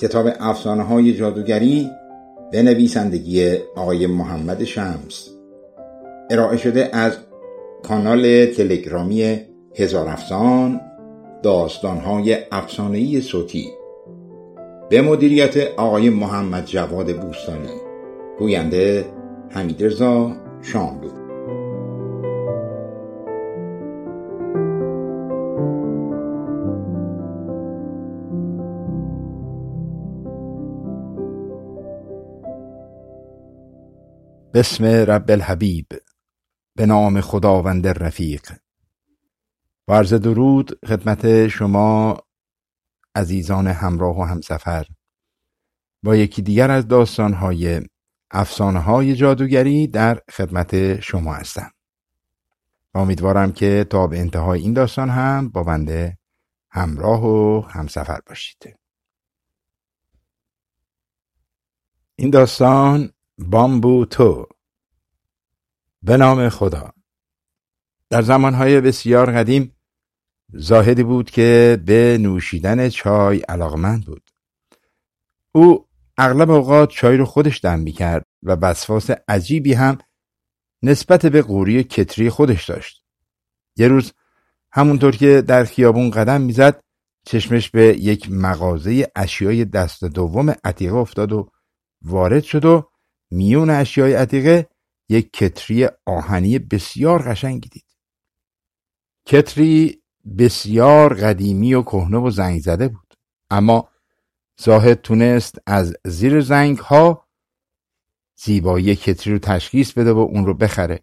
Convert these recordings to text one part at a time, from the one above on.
کتاب افسانه های جادوگری به نویسندگی آقای محمد شمس. ارائه شده از کانال تلگرامی هزار افسان داستان های افسانه‌ای صوتی. به مدیریت آقای محمد جواد بوستانی. گوینده حمید رضا شاملو. بسم رب الحبیب به نام خداوند رفیق. و درود خدمت شما عزیزان همراه و همسفر. با یکی دیگر از داستانهای افسانه های جادوگری در خدمت شما هستم. امیدوارم که تا به انتهای این داستان هم با بنده همراه و همسفر باشید. این داستان بامبو تو. به نام خدا. در زمانهای بسیار قدیم زاهدی بود که به نوشیدن چای علاقمند بود. او اغلب اوقات چای رو خودش دم می کرد و وسواس عجیبی هم نسبت به قوری کتری خودش داشت. یه روز همونطور که در خیابون قدم می‌زد چشمش به یک مغازه اشیای دست دوم عتیقه افتاد و وارد شد و میون اشیای عتیقه یک کتری آهنی بسیار قشنگی دید. کتری بسیار قدیمی و کهنه و زنگ زده بود. اما زاهد تونست از زیر زنگ ها زیبایی کتری رو تشخیص بده و اون رو بخره.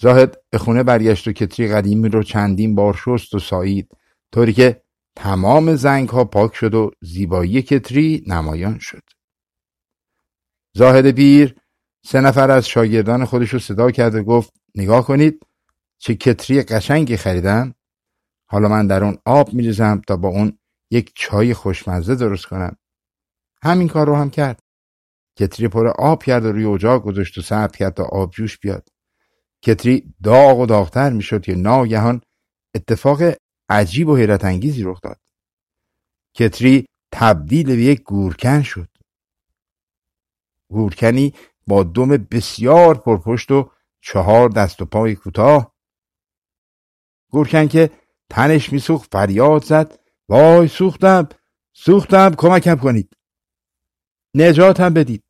زاهد به خونه برگشت و کتری قدیمی رو چندین بار شست و سایید طوری که تمام زنگ ها پاک شد و زیبایی کتری نمایان شد. زاهد پیر سه نفر از شاگردان خودش رو صدا کرد و گفت نگاه کنید چه کتری قشنگی خریدم حالا من در اون آب میریزم تا با اون یک چای خوشمزه درست کنم. همین کار رو هم کرد. کتری پر آب کرد و روی اجاق گذاشت و صبر کرد تا آب جوش بیاد. کتری داغ و داغتر می‌شد که ناگهان اتفاق عجیب و حیرت انگیزی رخ داد. کتری تبدیل به یک گورکن شد. گورکنی با دم بسیار پرپشت و چهار دست و پای کوتاه. گورکن که تنش میسوخت فریاد زد. وای سوختم سوختم کمکم کنید. نجاتم بدید.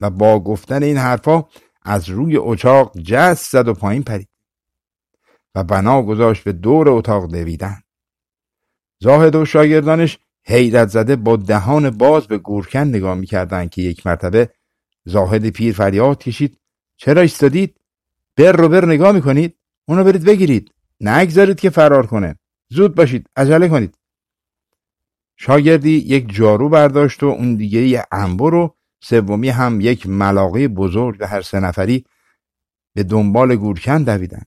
و با گفتن این حرفا از روی اچاق جست زد و پایین پرید. و بنا گذاشت به دور اتاق دویدن. زاهد و شاگردانش حیرت زده با دهان باز به گورکن نگاه می‌کردند که یک مرتبه زاهد پیر فریاد کشید. چرا ایستادید؟ بر رو بر نگاه می‌کنید. اونو برید بگیرید. نگذارید که فرار کنه. زود باشید. عجله کنید. شاگردی یک جارو برداشت و اون دیگه یه انبر و سومی هم یک ملاقه بزرگ هر سه نفری به دنبال گورکن دویدند.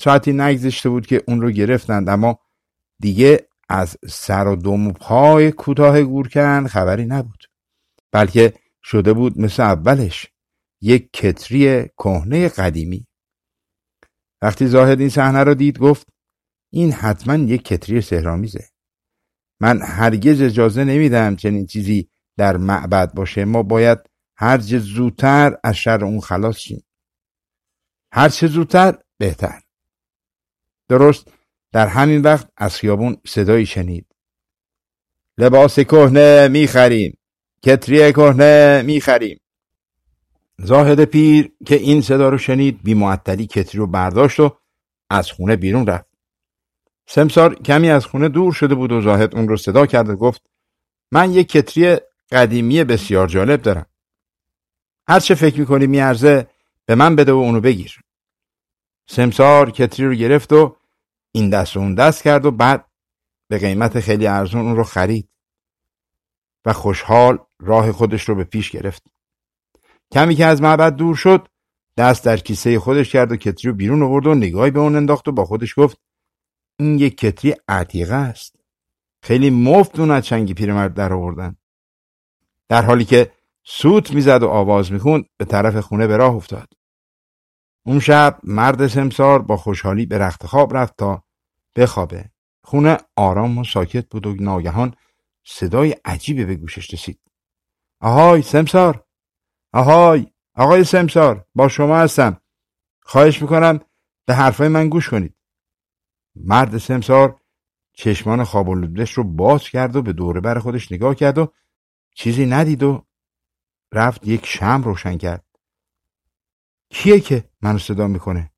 ساعتی نگذشته بود که اون رو گرفتند اما دیگه از سر و دم و پای کوتاه گورکن خبری نبود. بلکه شده بود مثل اولش یک کتری کهنه قدیمی. وقتی زاهد این صحنه را دید گفت این حتما یک کتری سهرامیزه من هرگز اجازه نمیدم چنین چیزی در معبد باشه. ما باید هر چه زودتر از شر اون خلاص شیم. هر چه زودتر بهتر. درست در همین وقت از خیابون صدایی شنید. لباس کهنه می‌خریم. کتری کهنه می‌خریم. زاهد پیر که این صدا رو شنید بی معطلی کتری رو برداشت و از خونه بیرون رفت. سمسار کمی از خونه دور شده بود و زاهد اون رو صدا کرد و گفت من یک کتری قدیمی بسیار جالب دارم. هر چه فکر می‌کنی میارزه به من بده و اونو بگیر. سمسار کتری رو گرفت و این دست و اون دست کرد و بعد به قیمت خیلی ارزون اون رو خرید. و خوشحال راه خودش رو به پیش گرفت. کمی که از معبد دور شد دست در کیسه خودش کرد و کتری رو بیرون آورد و نگاهی به اون انداخت و با خودش گفت این یک کتری عتیقه است. خیلی مفت اون از چنگی پیرمرد در آوردن. در حالی که سوت می‌زد و آواز می‌خوند به طرف خونه به راه افتاد. اون شب مرد سمسار با خوشحالی به رخت خواب رفت تا بخوابه. خونه آرام و ساکت بود و ناگهان صدای عجیبی به گوشش رسید. آهای سمسار آهای آقای سمسار با شما هستم. خواهش می‌کنم به حرفای من گوش کنید. مرد سمسار چشمان خواب رو باز کرد و به دوره بر خودش نگاه کرد و چیزی ندید و رفت یک شم روشن کرد. کیه که منو صدا می‌کنه؟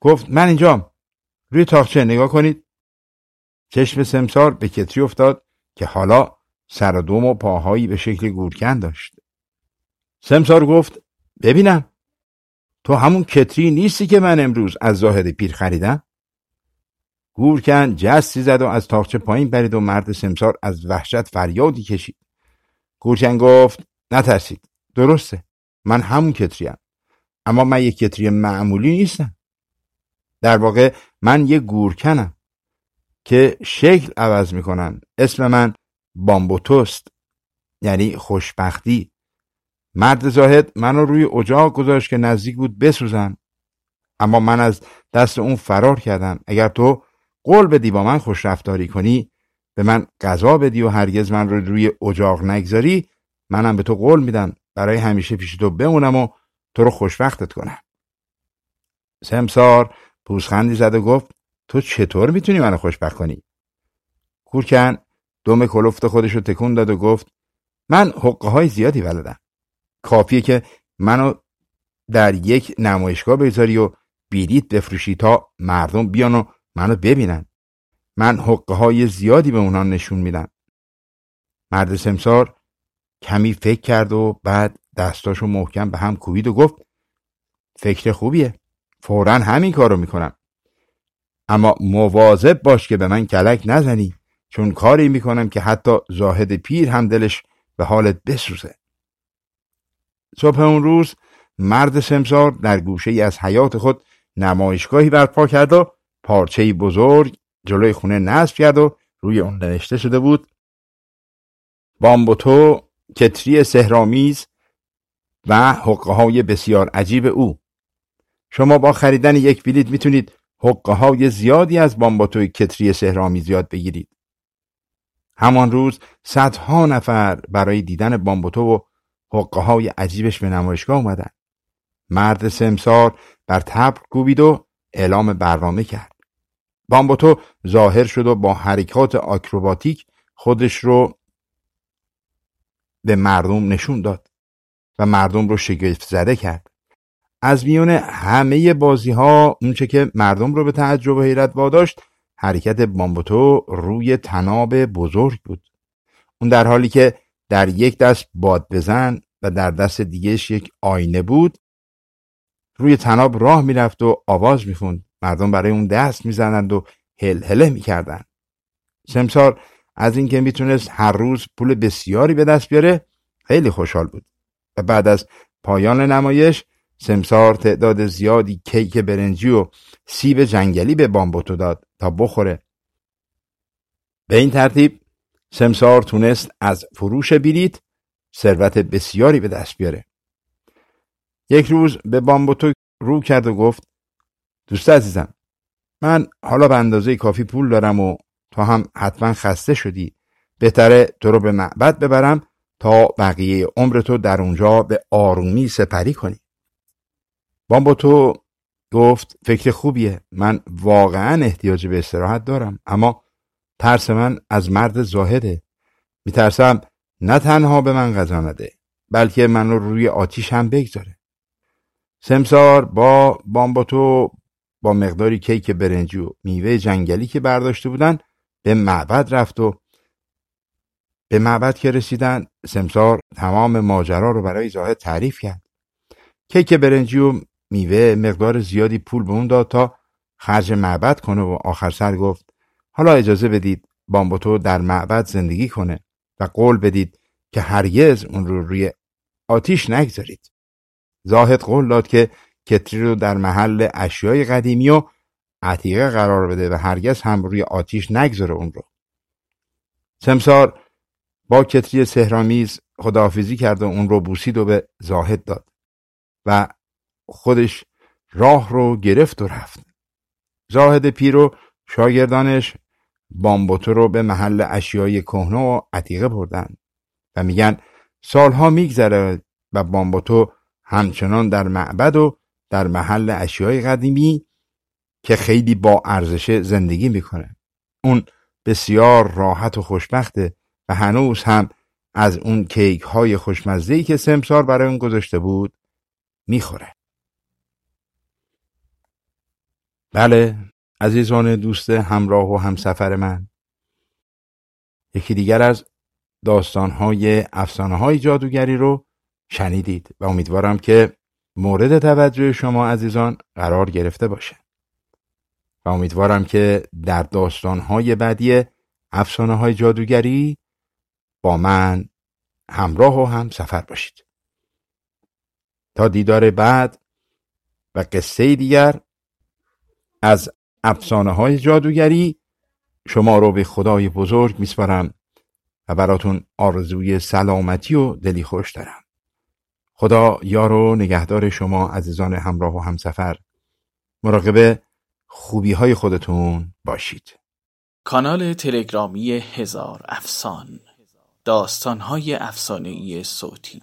گفت من اینجام. روی تاخچه نگاه کنید. چشم سمسار به کتری افتاد که حالا سر و دوم و پاهایی به شکل گورکن داشت. سمسار گفت ببینم تو همون کتری نیستی که من امروز از زاهد پیر خریدم؟ گورکن جستی زد و از تاخچه پایین برید و مرد سمسار از وحشت فریادی کشید. گورکن گفت نترسید درسته من همون کتریم اما من یک کتری معمولی نیستم. در واقع من یه گورکنم. که شکل عوض می‌کنن. اسم من بامبوتوست یعنی خوشبختی. مرد زاهد منو روی اجاق گذاشت که نزدیک بود بسوزم. اما من از دست اون فرار کردم. اگر تو قول بدی با من خوش رفتاری کنی به من غذا بدی و هرگز من رو روی اجاق نگذاری منم به تو قول میدم. برای همیشه پیش تو بمونم و تو رو خوشبختت کنم. سمسار پوزخندی زد و گفت تو چطور می‌تونی منو خوشبخت کنی؟ کورکن دم کلفت خودش رو تکون داد و گفت من حقه های زیادی بلدم کافیه که منو در یک نمایشگاه بذاری و بیلیت بفروشی تا مردم بیان و منو ببینن. من حقه های زیادی به اونا نشون میدم. مرد سمسار کمی فکر کرد و بعد دستاشو محکم به هم کوبید و گفت فکر خوبیه. فورا همین کارو می‌کنم. اما مواظب باش که به من کلک نزنی چون کاری می‌کنم که حتی زاهد پیر هم دلش به حالت بسوزه. صبح اون روز مرد سمسار در گوشه ای از حیات خود نمایشگاهی برپا کرد و پارچه بزرگ جلوی خونه نصب کرد و روی اون نوشته شده بود بامبوتو کتری سهرامیز و حقه های بسیار عجیب او. شما با خریدن یک بلیت می‌تونید حقه های زیادی از بامباتوی کتری سهرامیز یاد بگیرید. همان روز صدها نفر برای دیدن بامبوتو و حقه های عجیبش به نمایشگاه اومدن. مرد سمسار بر تبر کوبید و اعلام برنامه کرد. بامبوتو ظاهر شد و با حرکات آکروباتیک خودش رو به مردم نشون داد و مردم رو شگفت زده کرد. از میون همه بازی ها اونچه که مردم رو به تعجب و حیرت واداشت حرکت بامبوتو روی تناب بزرگ بود. اون در حالی که در یک دست باد بزن و در دست دیگهش یک آینه بود روی تناب راه می‌رفت و آواز می‌خوند. مردم برای اون دست می‌زنند و هلهله می‌کردند. سمسار از اینکه می‌تونست هر روز پول بسیاری به دست بیاره خیلی خوشحال بود. و بعد از پایان نمایش سمسار تعداد زیادی کیک برنجی و سیب جنگلی به بامبوتو داد تا بخوره. به این ترتیب سمسار تونست از فروش بلیت ثروت بسیاری به دست بیاره. یک روز به بامبوتو رو کرد و گفت دوست عزیزم من حالا به اندازه کافی پول دارم و تو هم حتما خسته شدی. بهتره تو رو به معبد ببرم تا بقیه عمر تو در اونجا به آرومی سپری کنی. بامبوتو گفت فکر خوبیه. من واقعا احتیاج به استراحت دارم اما ترس من از مرد زاهده. میترسم نه تنها به من غذا نده بلکه من رو روی آتیش هم بگذاره. سمسار با بامبوتو با مقداری کیک برنجی و میوه جنگلی که برداشته بودن به معبد رفت و به معبد که رسیدن سمسار تمام ماجرا رو برای زاهد تعریف کرد. کیک برنجی و میوه مقدار زیادی پول به اون داد تا خرج معبد کنه و آخر سر گفت حالا اجازه بدید بامبوتو در معبد زندگی کنه و قول بدید که هرگز اون رو روی آتیش نگذارید. زاهد قول داد که کتری رو در محل اشیای قدیمی و عتیقه قرار بده و هرگز هم روی آتیش نگذاره اون رو. سمسار با کتری سهرامیز خداحافظی کرد و اون رو بوسید و به زاهد داد و خودش راه رو گرفت و رفت. زاهد پیر و شاگردانش بامبوتو رو به محل اشیای کهنه و عتیقه بردن و میگن سالها میگذره و بامبوتو همچنان در معبد و در محل اشیای قدیمی که خیلی با ارزش زندگی می‌کنه. اون بسیار راحت و خوشبخته و هنوز هم از اون کیک های خوشمزهی که سمسار برای اون گذاشته بود می‌خوره. بله عزیزان دوست همراه و همسفر من. یکی دیگر از داستانهای افسانه های جادوگری رو شنیدید و امیدوارم که مورد توجه شما عزیزان قرار گرفته باشه. و امیدوارم که در داستانهای بعدی افسانه های جادوگری با من همراه و هم سفر باشید. تا دیدار بعد و قصه دیگر از افسانه های جادوگری شما رو به خدای بزرگ میسپارم و براتون آرزوی سلامتی و دلی خوش دارم. خدا یار و نگهدار شما عزیزان همراه و همسفر مراقب خوبی های خودتون باشید. کانال تلگرامی هزار افسان داستان های افسانه صوتی.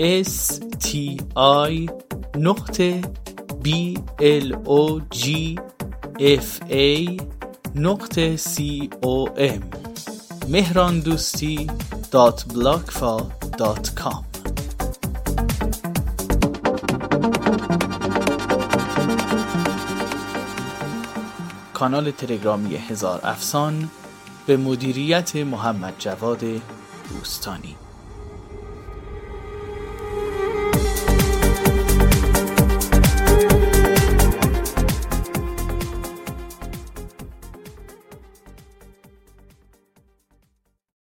s t i نقطه b l o g f a نقطه c o m مهران دوستی dot بلاگفا dot com کانال تلگرامی هزار افسان به مدیریت محمد جواد دوستانی